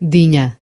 dinha.